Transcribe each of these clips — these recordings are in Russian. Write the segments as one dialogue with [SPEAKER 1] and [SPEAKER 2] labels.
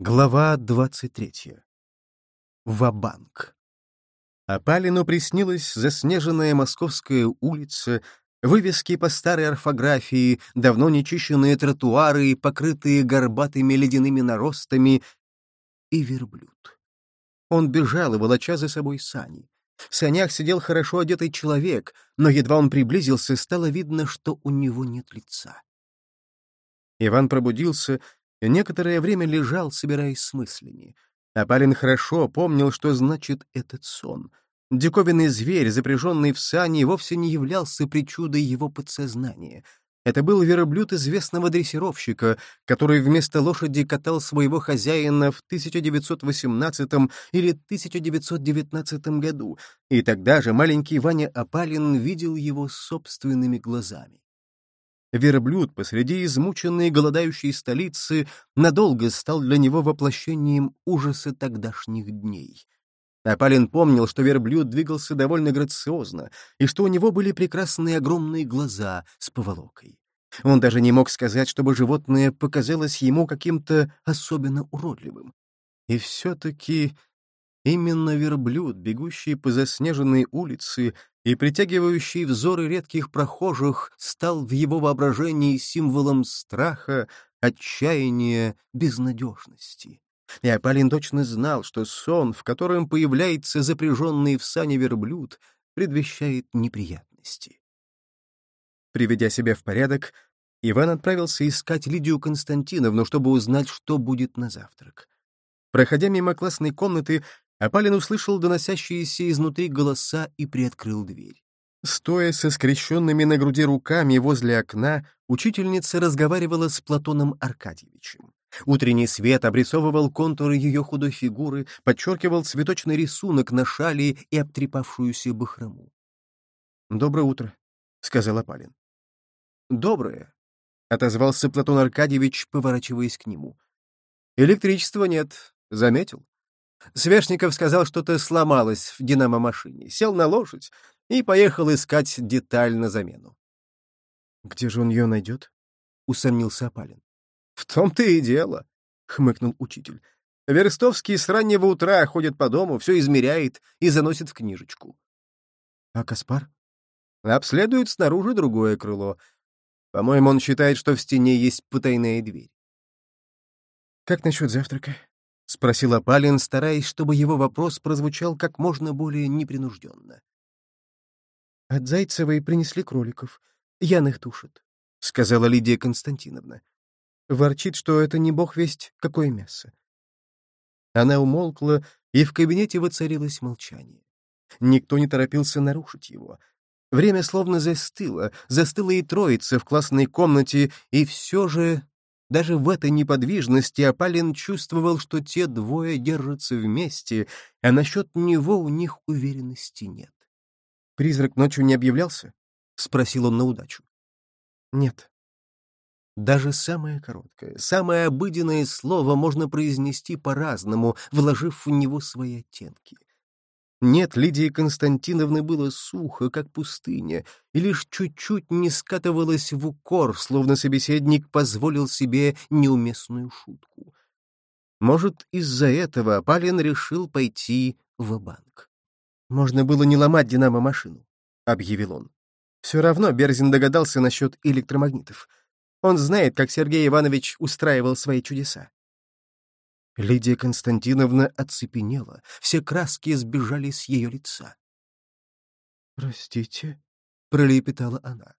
[SPEAKER 1] Глава 23. Ва-банк. Апалину приснилась заснеженная московская улица, вывески по старой орфографии, давно нечищенные тротуары, покрытые горбатыми ледяными наростами, и верблюд. Он бежал и волоча за собой сани. В санях сидел хорошо одетый человек, но едва он приблизился, стало видно, что у него нет лица. Иван пробудился некоторое время лежал, собираясь с мыслями. Апалин хорошо помнил, что значит этот сон. Диковинный зверь, запряженный в сани, вовсе не являлся причудой его подсознания. Это был верблюд известного дрессировщика, который вместо лошади катал своего хозяина в 1918 или 1919 году, и тогда же маленький Ваня Апалин видел его собственными глазами. Верблюд посреди измученной голодающей столицы надолго стал для него воплощением ужаса тогдашних дней. Апалин помнил, что верблюд двигался довольно грациозно, и что у него были прекрасные огромные глаза с поволокой. Он даже не мог сказать, чтобы животное показалось ему каким-то особенно уродливым. И все-таки именно верблюд, бегущий по заснеженной улице, и притягивающий взоры редких прохожих стал в его воображении символом страха, отчаяния, безнадежности. И Апалин точно знал, что сон, в котором появляется запряженный в сане верблюд, предвещает неприятности. Приведя себя в порядок, Иван отправился искать Лидию Константиновну, чтобы узнать, что будет на завтрак. Проходя мимо классной комнаты, Апалин услышал доносящиеся изнутри голоса и приоткрыл дверь. Стоя со скрещенными на груди руками возле окна, учительница разговаривала с Платоном Аркадьевичем. Утренний свет обрисовывал контуры ее худой фигуры, подчеркивал цветочный рисунок на шали и обтрепавшуюся бахрому. «Доброе утро», — сказал Апалин. «Доброе», — отозвался Платон Аркадьевич, поворачиваясь к нему. «Электричества нет, заметил?» Свешников сказал, что-то сломалось в динамо-машине, сел на лошадь и поехал искать деталь на замену. — Где же он ее найдет? — усомнился Апалин. — В том-то и дело, — хмыкнул учитель. Верстовский с раннего утра ходит по дому, все измеряет и заносит в книжечку. — А Каспар? — Обследует снаружи другое крыло. По-моему, он считает, что в стене есть потайная дверь. — Как насчет завтрака? — спросил Апалин, стараясь, чтобы его вопрос прозвучал как можно более непринужденно. «От Зайцевой принесли кроликов. Ян их тушит», — сказала Лидия Константиновна. Ворчит, что это не бог весть, какое мясо. Она умолкла, и в кабинете воцарилось молчание. Никто не торопился нарушить его. Время словно застыло, застыла и троица в классной комнате, и все же даже в этой неподвижности Апалин чувствовал, что те двое держатся вместе, а насчет него у них уверенности нет. «Призрак ночью не объявлялся?» — спросил он на удачу. «Нет». Даже самое короткое, самое обыденное слово можно произнести по-разному, вложив в него свои оттенки. Нет, Лидии Константиновны было сухо, как пустыня, и лишь чуть-чуть не скатывалась в укор, словно собеседник позволил себе неуместную шутку. Может, из-за этого Палин решил пойти в банк «Можно было не ломать динамо-машину», — объявил он. «Все равно Берзин догадался насчет электромагнитов. Он знает, как Сергей Иванович устраивал свои чудеса. Лидия Константиновна оцепенела, все краски сбежали с ее лица. «Простите», — пролепетала она.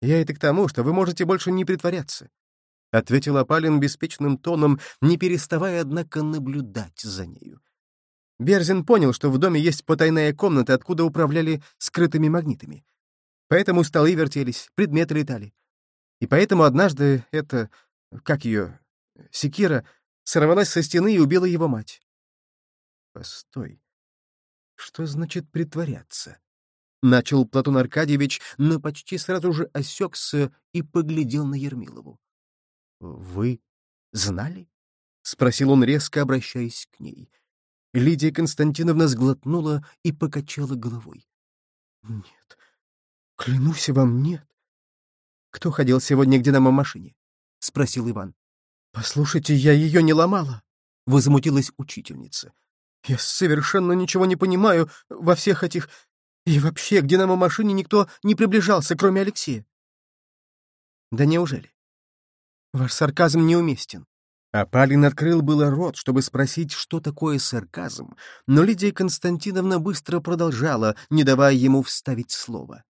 [SPEAKER 1] «Я это к тому, что вы можете больше не притворяться», — ответил Апалин беспечным тоном, не переставая, однако, наблюдать за нею. Берзин понял, что в доме есть потайная комната, откуда управляли скрытыми магнитами. Поэтому столы вертелись, предметы летали. И поэтому однажды это... как ее... секира сорвалась со стены и убила его мать. Постой. Что значит притворяться? Начал Платон Аркадьевич, но почти сразу же осекся и поглядел на Ермилову. «Вы знали?» — спросил он, резко обращаясь к ней. Лидия Константиновна сглотнула и покачала головой. «Нет, клянусь вам, нет». «Кто ходил сегодня к динамо-машине?» — спросил Иван. «Послушайте, я ее не ломала», — возмутилась учительница. «Я совершенно ничего не понимаю во всех этих... И вообще, к динамо-машине никто не приближался, кроме Алексея». «Да неужели? Ваш сарказм неуместен». А Палин открыл было рот, чтобы спросить, что такое сарказм, но Лидия Константиновна быстро продолжала, не давая ему вставить слово.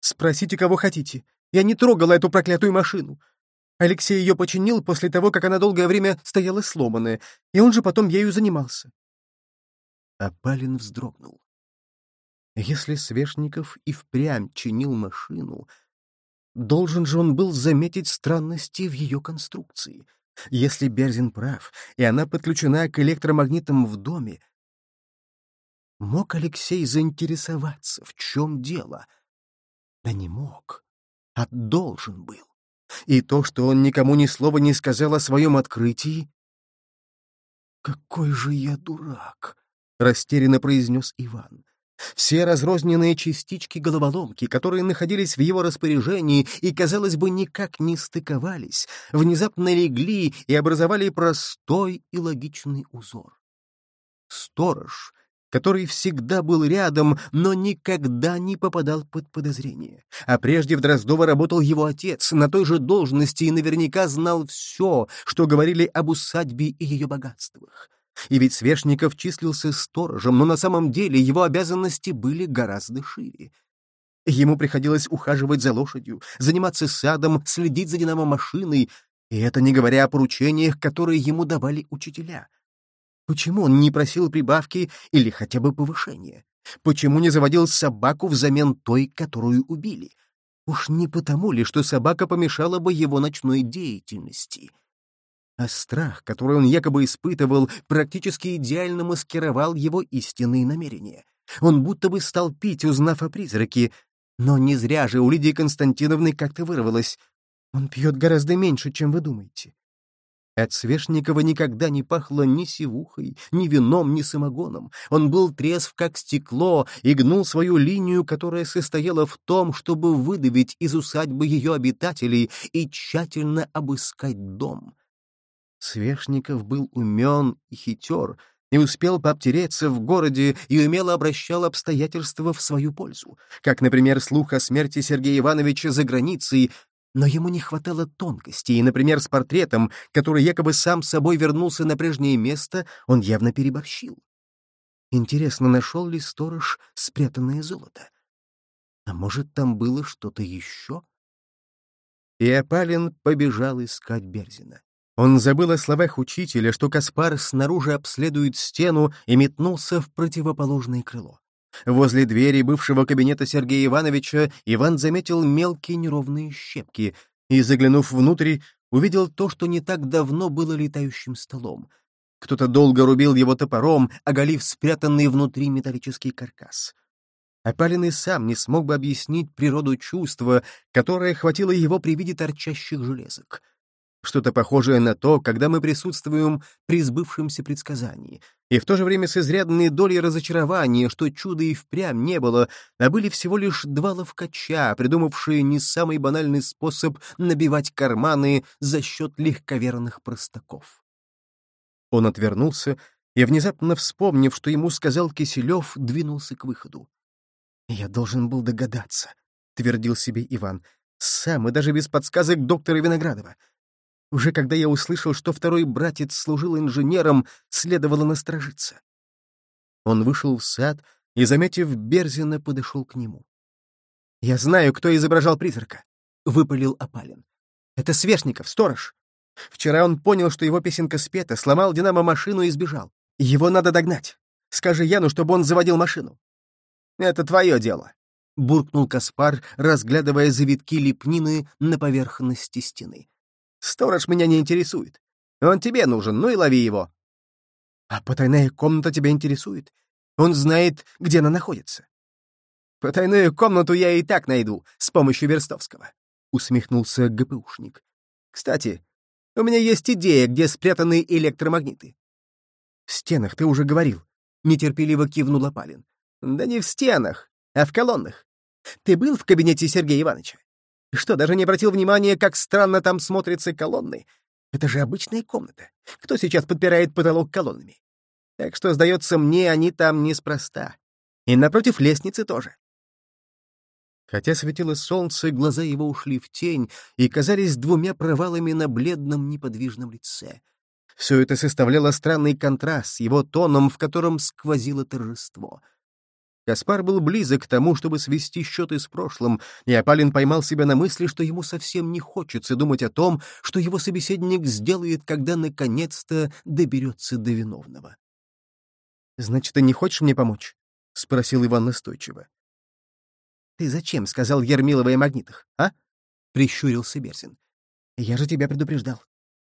[SPEAKER 1] «Спросите, кого хотите. Я не трогала эту проклятую машину. Алексей ее починил после того, как она долгое время стояла сломанная, и он же потом ею занимался». А Палин вздрогнул. Если Свешников и впрямь чинил машину, должен же он был заметить странности в ее конструкции — если Берзин прав, и она подключена к электромагнитам в доме, мог Алексей заинтересоваться, в чем дело? Да не мог, а должен был. И то, что он никому ни слова не сказал о своем открытии... «Какой же я дурак!» — растерянно произнес Иван. Все разрозненные частички головоломки, которые находились в его распоряжении и, казалось бы, никак не стыковались, внезапно легли и образовали простой и логичный узор. Сторож, который всегда был рядом, но никогда не попадал под подозрение. А прежде в Дроздово работал его отец на той же должности и наверняка знал все, что говорили об усадьбе и ее богатствах. И ведь Свешников числился сторожем, но на самом деле его обязанности были гораздо шире. Ему приходилось ухаживать за лошадью, заниматься садом, следить за динамо-машиной, и это не говоря о поручениях, которые ему давали учителя. Почему он не просил прибавки или хотя бы повышения? Почему не заводил собаку взамен той, которую убили? Уж не потому ли, что собака помешала бы его ночной деятельности? а страх, который он якобы испытывал, практически идеально маскировал его истинные намерения. Он будто бы стал пить, узнав о призраке, но не зря же у Лидии Константиновны как-то вырвалось. Он пьет гораздо меньше, чем вы думаете. От Свешникова никогда не пахло ни сивухой, ни вином, ни самогоном. Он был трезв, как стекло, и гнул свою линию, которая состояла в том, чтобы выдавить из усадьбы ее обитателей и тщательно обыскать дом. Свешников был умен и хитер, и успел пообтереться в городе и умело обращал обстоятельства в свою пользу, как, например, слух о смерти Сергея Ивановича за границей, но ему не хватало тонкостей, и, например, с портретом, который якобы сам собой вернулся на прежнее место, он явно переборщил. Интересно, нашел ли сторож спрятанное золото? А может, там было что-то еще? И Апалин побежал искать Берзина. Он забыл о словах учителя, что Каспар снаружи обследует стену и метнулся в противоположное крыло. Возле двери бывшего кабинета Сергея Ивановича Иван заметил мелкие неровные щепки и, заглянув внутрь, увидел то, что не так давно было летающим столом. Кто-то долго рубил его топором, оголив спрятанный внутри металлический каркас. Опалин и сам не смог бы объяснить природу чувства, которое хватило его при виде торчащих железок что-то похожее на то, когда мы присутствуем при сбывшемся предсказании, и в то же время с изрядной долей разочарования, что чуда и впрямь не было, а были всего лишь два ловкача, придумавшие не самый банальный способ набивать карманы за счет легковерных простаков. Он отвернулся и, внезапно вспомнив, что ему сказал Киселев, двинулся к выходу. «Я должен был догадаться», — твердил себе Иван, — «сам и даже без подсказок доктора Виноградова». Уже когда я услышал, что второй братец служил инженером, следовало насторожиться. Он вышел в сад и, заметив Берзина, подошел к нему. «Я знаю, кто изображал призрака», — выпалил Апалин. «Это Свешников, сторож. Вчера он понял, что его песенка спета, сломал динамо-машину и сбежал. Его надо догнать. Скажи Яну, чтобы он заводил машину». «Это твое дело», — буркнул Каспар, разглядывая завитки лепнины на поверхности стены. Сторож меня не интересует. Он тебе нужен, ну и лови его. А потайная комната тебя интересует? Он знает, где она находится. Потайную комнату я и так найду с помощью Верстовского, — усмехнулся ГПУшник. Кстати, у меня есть идея, где спрятаны электромагниты. В стенах, ты уже говорил, — нетерпеливо кивнул Апалин. Да не в стенах, а в колоннах. Ты был в кабинете Сергея Ивановича? Что, даже не обратил внимания, как странно там смотрятся колонны? Это же обычная комната. Кто сейчас подпирает потолок колоннами? Так что, сдается мне, они там неспроста. И напротив лестницы тоже. Хотя светило солнце, глаза его ушли в тень и казались двумя провалами на бледном неподвижном лице. Все это составляло странный контраст с его тоном, в котором сквозило торжество. Каспар был близок к тому, чтобы свести счеты с прошлым, и Апалин поймал себя на мысли, что ему совсем не хочется думать о том, что его собеседник сделает, когда наконец-то доберется до виновного. «Значит, ты не хочешь мне помочь?» — спросил Иван настойчиво. «Ты зачем сказал Ермиловой о магнитах, а?» — прищурился Берсин. «Я же тебя предупреждал».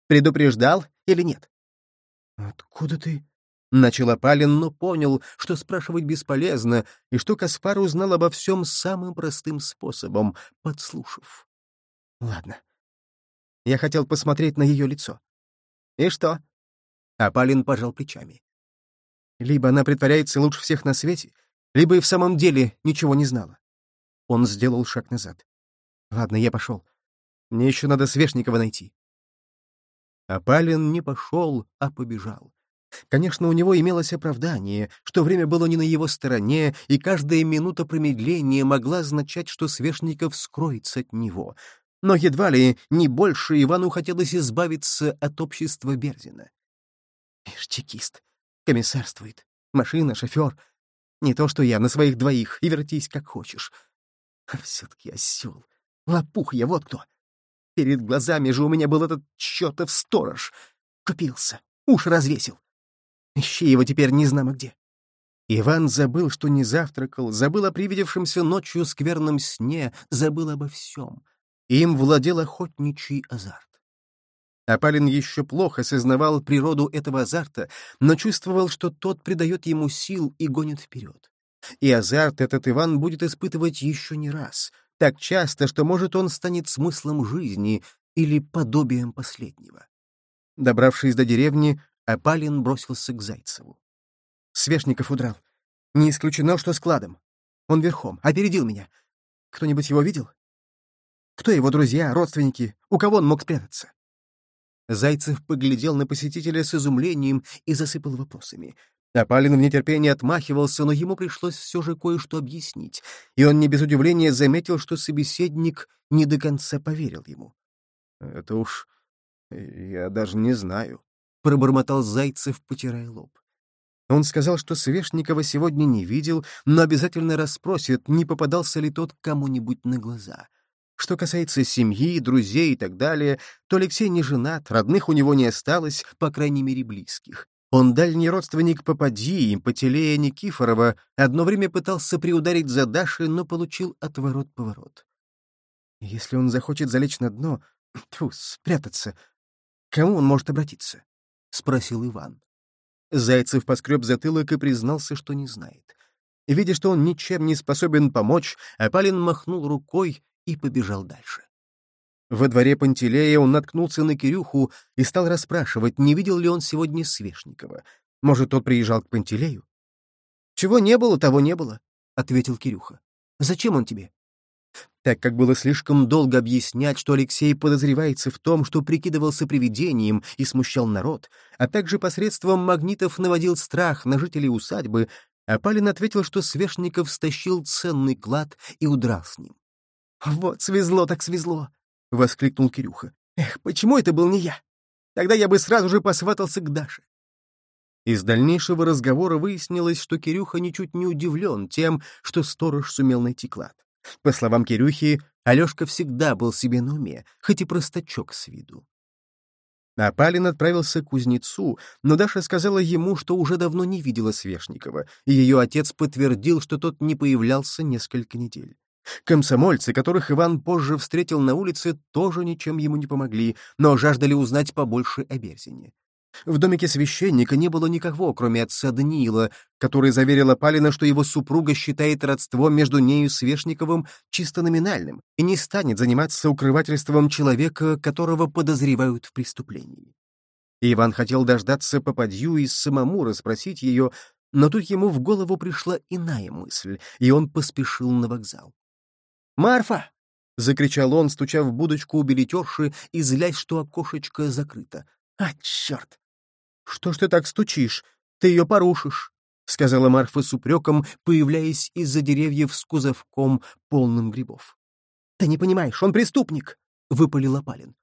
[SPEAKER 1] «Предупреждал или нет?» «Откуда ты?» — начал Апалин, но понял, что спрашивать бесполезно, и что Каспар узнал обо всем самым простым способом, подслушав. «Ладно. Я хотел посмотреть на ее лицо». «И что?» Апалин пожал плечами. «Либо она притворяется лучше всех на свете, либо и в самом деле ничего не знала. Он сделал шаг назад. «Ладно, я пошел. Мне еще надо Свешникова найти». А Палин не пошел, а побежал. Конечно, у него имелось оправдание, что время было не на его стороне, и каждая минута промедления могла означать, что Свешников скроется от него. Но едва ли, не больше, Ивану хотелось избавиться от общества Берзина. Ишь, чекист, комиссарствует, машина, шофер. Не то, что я, на своих двоих, и вертись как хочешь. А все-таки осел. Лопух я, вот кто. Перед глазами же у меня был этот чертов сторож. Купился, уши развесил. Ищи его теперь не знамо где. Иван забыл, что не завтракал, забыл о привидевшемся ночью скверном сне, забыл обо всем. Им владел охотничий азарт. Апалин еще плохо сознавал природу этого азарта, но чувствовал, что тот придает ему сил и гонит вперед. И азарт этот Иван будет испытывать еще не раз, так часто, что, может, он станет смыслом жизни или подобием последнего. Добравшись до деревни, Апалин бросился к Зайцеву. Свешников удрал. Не исключено, что складом. Он верхом, опередил меня. Кто-нибудь его видел? Кто его друзья, родственники? У кого он мог спрятаться? Зайцев поглядел на посетителя с изумлением и засыпал вопросами. Апалин в нетерпении отмахивался, но ему пришлось все же кое-что объяснить, и он не без удивления заметил, что собеседник не до конца поверил ему. «Это уж... я даже не знаю», — пробормотал Зайцев, потирая лоб. Он сказал, что Свешникова сегодня не видел, но обязательно расспросит, не попадался ли тот кому-нибудь на глаза. Что касается семьи, друзей и так далее, то Алексей не женат, родных у него не осталось, по крайней мере, близких. Он дальний родственник Попадьи, Пателея Никифорова, одно время пытался приударить за Дашей, но получил отворот-поворот. Если он захочет залечь на дно, тьфу, спрятаться, кому он может обратиться? — спросил Иван. Зайцев поскреб затылок и признался, что не знает. Видя, что он ничем не способен помочь, Апалин махнул рукой и побежал дальше. Во дворе Пантелея он наткнулся на Кирюху и стал расспрашивать, не видел ли он сегодня Свешникова. Может, тот приезжал к Пантелею? «Чего не было, того не было», — ответил Кирюха. «Зачем он тебе?» Так как было слишком долго объяснять, что Алексей подозревается в том, что прикидывался привидением и смущал народ, а также посредством магнитов наводил страх на жителей усадьбы, Апалин ответил, что Свешников стащил ценный клад и удрал с ним. «Вот свезло так свезло!» — воскликнул Кирюха. «Эх, почему это был не я? Тогда я бы сразу же посватался к Даше». Из дальнейшего разговора выяснилось, что Кирюха ничуть не удивлен тем, что сторож сумел найти клад. По словам Кирюхи, Алешка всегда был себе на уме, хоть и простачок с виду. А Палин отправился к кузнецу, но Даша сказала ему, что уже давно не видела Свешникова, и ее отец подтвердил, что тот не появлялся несколько недель. Комсомольцы, которых Иван позже встретил на улице, тоже ничем ему не помогли, но жаждали узнать побольше о Берзине. В домике священника не было никого, кроме отца Даниила, который заверил Палина, что его супруга считает родство между нею и Свешниковым чисто номинальным и не станет заниматься укрывательством человека, которого подозревают в преступлении. Иван хотел дождаться попадью и самому расспросить ее, но тут ему в голову пришла иная мысль, и он поспешил на вокзал. «Марфа!» — закричал он, стуча в будочку у билетерши и злясь, что окошечко закрыто. «А, черт!» «Что ж ты так стучишь? Ты ее порушишь!» — сказала Марфа с упреком, появляясь из-за деревьев с кузовком, полным грибов. «Ты не понимаешь, он преступник!» — выпалил Апалин.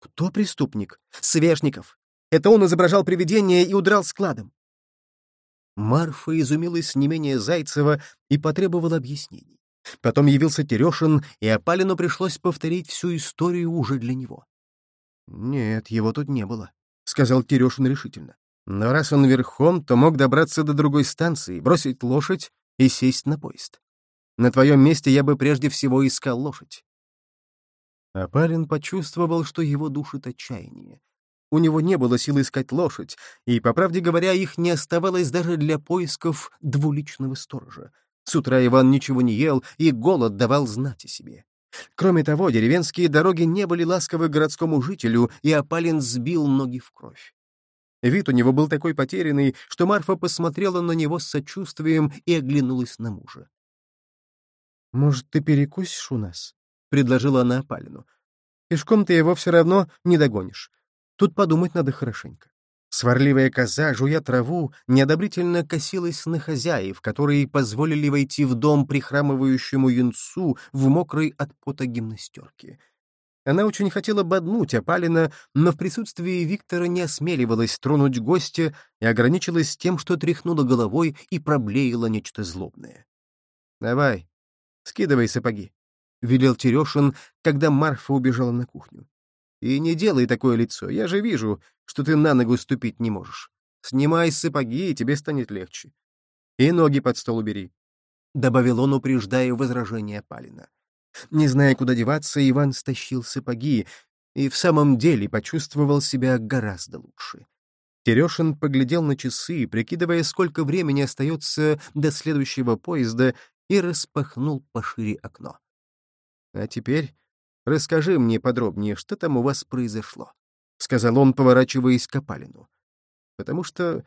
[SPEAKER 1] «Кто преступник?» «Свешников. Это он изображал привидение и удрал складом». Марфа изумилась не менее Зайцева и потребовала объяснений. Потом явился Терешин, и Апалину пришлось повторить всю историю уже для него. «Нет, его тут не было», — сказал Терешин решительно. «Но раз он верхом, то мог добраться до другой станции, бросить лошадь и сесть на поезд. На твоем месте я бы прежде всего искал лошадь». Апалин почувствовал, что его душит отчаяние. У него не было сил искать лошадь, и, по правде говоря, их не оставалось даже для поисков двуличного сторожа. С утра Иван ничего не ел, и голод давал знать о себе. Кроме того, деревенские дороги не были ласковы городскому жителю, и Апалин сбил ноги в кровь. Вид у него был такой потерянный, что Марфа посмотрела на него с сочувствием и оглянулась на мужа. «Может, ты перекусишь у нас?» — предложила она Апалину. «Пешком ты его все равно не догонишь. Тут подумать надо хорошенько. Сварливая коза, жуя траву, неодобрительно косилась на хозяев, которые позволили войти в дом прихрамывающему юнцу в мокрой от пота гимнастерке. Она очень хотела боднуть Апалина, но в присутствии Виктора не осмеливалась тронуть гостя и ограничилась тем, что тряхнула головой и проблеяла нечто злобное. «Давай, скидывай сапоги», — велел Терешин, когда Марфа убежала на кухню. И не делай такое лицо, я же вижу, что ты на ногу ступить не можешь. Снимай сапоги, и тебе станет легче. И ноги под стол убери», — добавил он, упреждая возражение Палина. Не зная, куда деваться, Иван стащил сапоги и в самом деле почувствовал себя гораздо лучше. Терешин поглядел на часы, прикидывая, сколько времени остается до следующего поезда, и распахнул пошире окно. «А теперь Расскажи мне подробнее, что там у вас произошло», — сказал он, поворачиваясь к опалину. «Потому что,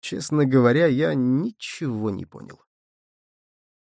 [SPEAKER 1] честно говоря, я ничего не понял».